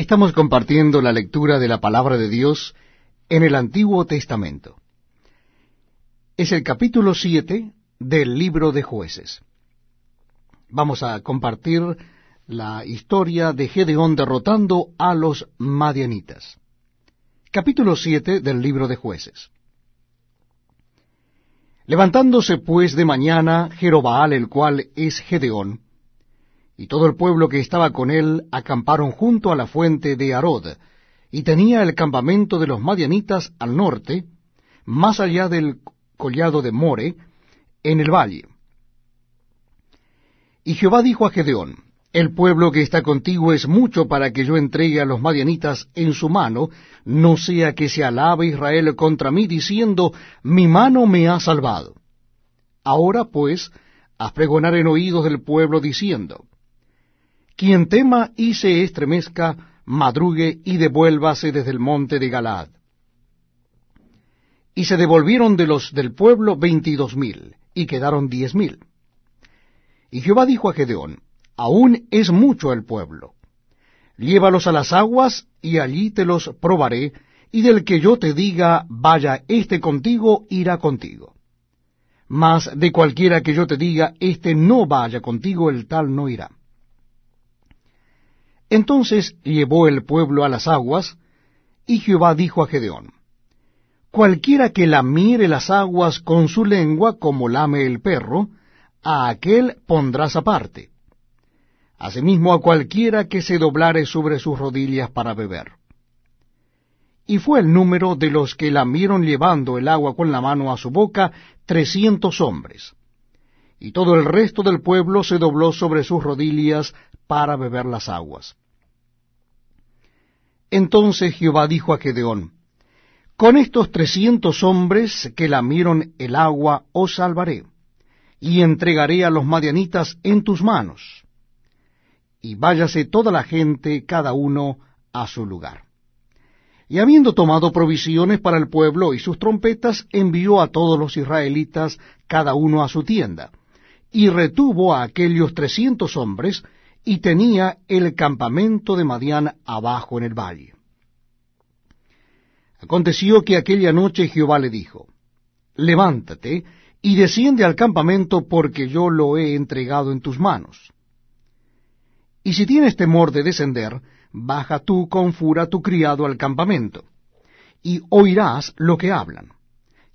Estamos compartiendo la lectura de la palabra de Dios en el Antiguo Testamento. Es el capítulo 7 del libro de jueces. Vamos a compartir la historia de Gedeón derrotando a los madianitas. Capítulo 7 del libro de jueces. Levantándose pues de mañana Jerobaal, el cual es Gedeón, y todo el pueblo que estaba con él acamparon junto a la fuente de Arod, y tenía el campamento de los madianitas al norte, más allá del collado de More, en el valle. Y Jehová dijo a Gedeón, El pueblo que está contigo es mucho para que yo entregue a los madianitas en su mano, no sea que se alabe Israel contra mí, diciendo, Mi mano me ha salvado. Ahora pues, haz pregonar en oídos del pueblo, diciendo, quien tema y se estremezca, madrugue y devuélvase desde el monte de Galaad. Y se devolvieron de los del pueblo veintidós mil, y quedaron diez mil. Y Jehová dijo a Gedeón, Aún es mucho el pueblo. Llévalos a las aguas, y allí te los probaré, y del que yo te diga, vaya este contigo, irá contigo. Mas de cualquiera que yo te diga, este no vaya contigo, el tal no irá. Entonces llevó el pueblo a las aguas, y Jehová dijo a Gedeón, Cualquiera que lamiere las aguas con su lengua como lame el perro, a aquel pondrás aparte. Asimismo a cualquiera que se doblare sobre sus rodillas para beber. Y fue el número de los que lamieron llevando el agua con la mano a su boca, trescientos hombres. Y todo el resto del pueblo se dobló sobre sus rodillas para beber las aguas. Entonces Jehová dijo a Gedeón, Con estos trescientos hombres que lamieron el agua os salvaré, y entregaré a los madianitas en tus manos. Y váyase toda la gente, cada uno a su lugar. Y habiendo tomado provisiones para el pueblo y sus trompetas, envió a todos los israelitas, cada uno a su tienda, y retuvo a aquellos trescientos hombres, y tenía el campamento de Madián abajo en el valle. Aconteció que aquella noche Jehová le dijo, Levántate y desciende al campamento porque yo lo he entregado en tus manos. Y si tienes temor de descender, baja tú con fura tu criado al campamento, y oirás lo que hablan.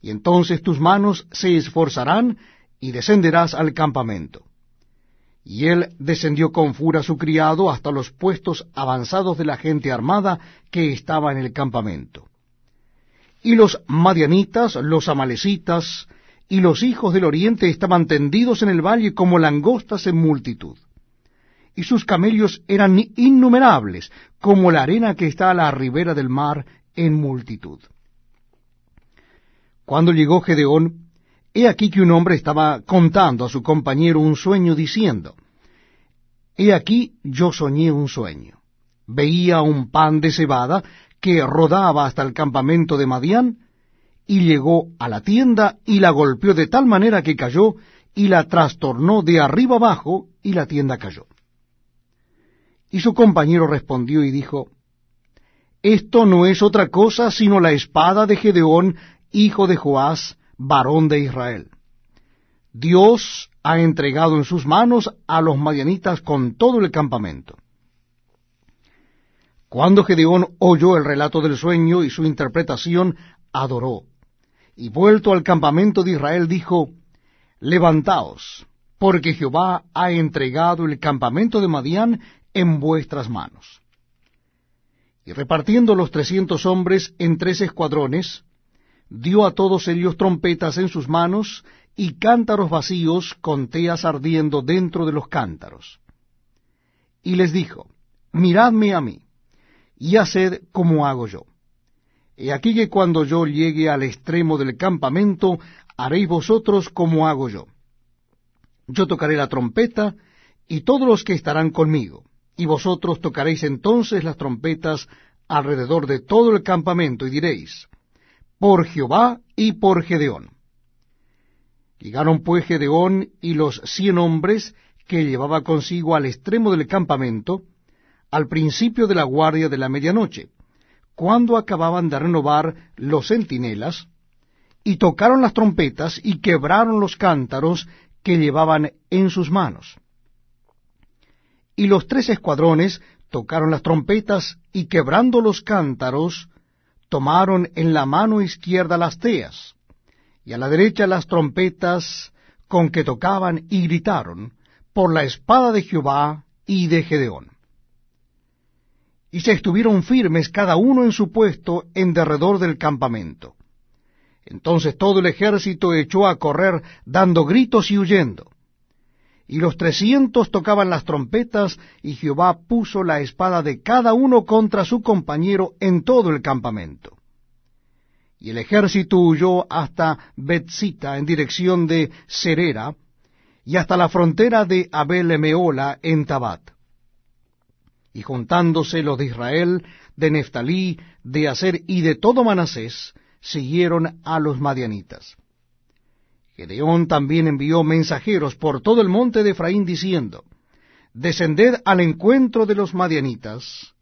Y entonces tus manos se esforzarán y descenderás al campamento. Y él descendió con fura su criado hasta los puestos avanzados de la gente armada que estaba en el campamento. Y los madianitas, los amalecitas y los hijos del oriente estaban tendidos en el valle como langostas en multitud. Y sus camellos eran innumerables, como la arena que está a la ribera del mar en multitud. Cuando llegó Gedeón, He aquí que un hombre estaba contando a su compañero un sueño diciendo, He aquí yo soñé un sueño. Veía un pan de cebada que rodaba hasta el campamento de Madián, y llegó a la tienda y la golpeó de tal manera que cayó, y la trastornó de arriba abajo, y la tienda cayó. Y su compañero respondió y dijo, Esto no es otra cosa sino la espada de Gedeón, hijo de Joás, varón de Israel. Dios ha entregado en sus manos a los madianitas con todo el campamento. Cuando Gedeón oyó el relato del sueño y su interpretación, adoró, y vuelto al campamento de Israel dijo, Levantaos, porque Jehová ha entregado el campamento de Madián en vuestras manos. Y repartiendo los trescientos hombres en tres escuadrones, dio a todos ellos trompetas en sus manos y cántaros vacíos con teas ardiendo dentro de los cántaros. Y les dijo, Miradme a mí, y haced como hago yo. He aquí que cuando yo llegue al extremo del campamento, haréis vosotros como hago yo. Yo tocaré la trompeta, y todos los que estarán conmigo, y vosotros tocaréis entonces las trompetas alrededor de todo el campamento, y diréis, por Jehová y por Gedeón. Llegaron pues Gedeón y los cien hombres que llevaba consigo al extremo del campamento, al principio de la guardia de la medianoche, cuando acababan de renovar los centinelas, y tocaron las trompetas y quebraron los cántaros que llevaban en sus manos. Y los tres escuadrones tocaron las trompetas y quebrando los cántaros, tomaron en la mano izquierda las teas, y a la derecha las trompetas con que tocaban y gritaron, por la espada de Jehová y de Gedeón. Y se estuvieron firmes cada uno en su puesto en derredor del campamento. Entonces todo el ejército echó a correr dando gritos y huyendo. Y los trescientos tocaban las trompetas, y Jehová puso la espada de cada uno contra su compañero en todo el campamento. Y el ejército huyó hasta Betzita en dirección de Serera, y hasta la frontera de Abel-Meola en Tabat. Y juntándose los de Israel, de Neftalí, de Aser y de todo Manasés, siguieron a los madianitas. Gedeón también envió mensajeros por todo el monte de Efraín diciendo, Descended al encuentro de los madianitas,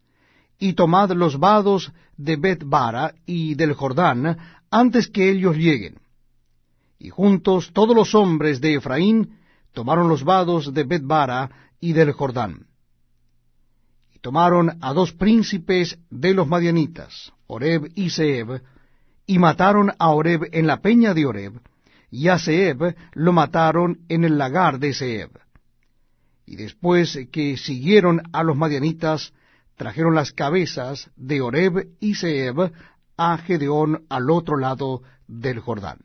y tomad los vados de Bet-Bara y del Jordán antes que ellos lleguen. Y juntos todos los hombres de Efraín tomaron los vados de Bet-Bara y del Jordán. Y tomaron a dos príncipes de los madianitas, Oreb y Seb, y mataron a Oreb en la peña de Oreb, y a Seb lo mataron en el lagar de Seb. Y después que siguieron a los madianitas, trajeron las cabezas de Oreb y Seb a Gedeón al otro lado del Jordán.